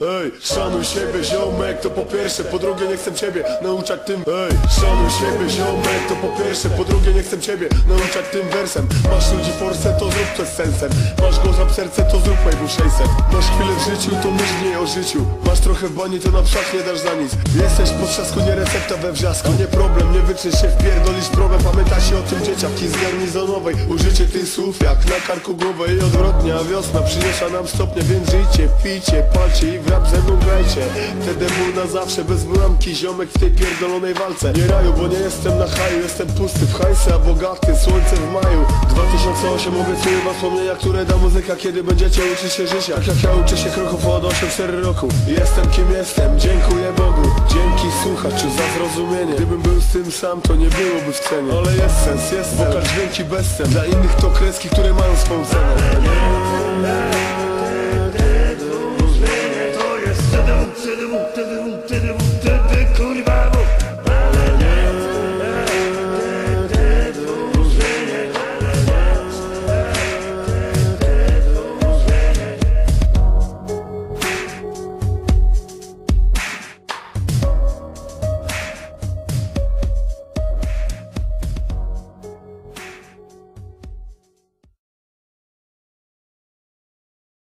Ej, szanuj siebie ziomek, to po pierwsze Po drugie nie chcę ciebie nauczać tym Ej, szanuj siebie ziomek, to po pierwsze Po drugie nie chcę ciebie nauczać tym wersem. Masz ludzi forsę, to zrób z sensem. Masz gorza w serce, to zrób wave 600 Masz chwilę w życiu, to myśl w niej o życiu. Masz trochę w bani, to na przykład nie dasz za nic. Jesteś po trzasku, nie recepta we wrzasku. Nie problem, nie wyczysz się, wpierdolisz problem o tym dzieciaki z garnizonowej Użycie tych słów jak na karku głowę I odwrotnie, a wiosna przyniosła nam stopnie Więc żyjcie, pijcie, palcie i w rap ze mną grajcie. Na zawsze, bez bramki Ziomek w tej pierdolonej walce. Nie raju, bo nie jestem na haju Jestem pusty w hajsy, a bogaty Słońce w maju. 2008 obiecuję wam wspomnienia, które da muzyka Kiedy będziecie uczyć się życia. Tak jak ja uczę się kroków od 8-4 roku. Jestem kim jestem, dziękuję kocha, czy za zrozumienie? Gdybym był z tym sam, to nie byłoby w cenie. Ale jest sens, jest cel, dźwięki bez sen Dla innych to kreski, które mają swą cenę. To jest sedem, sedem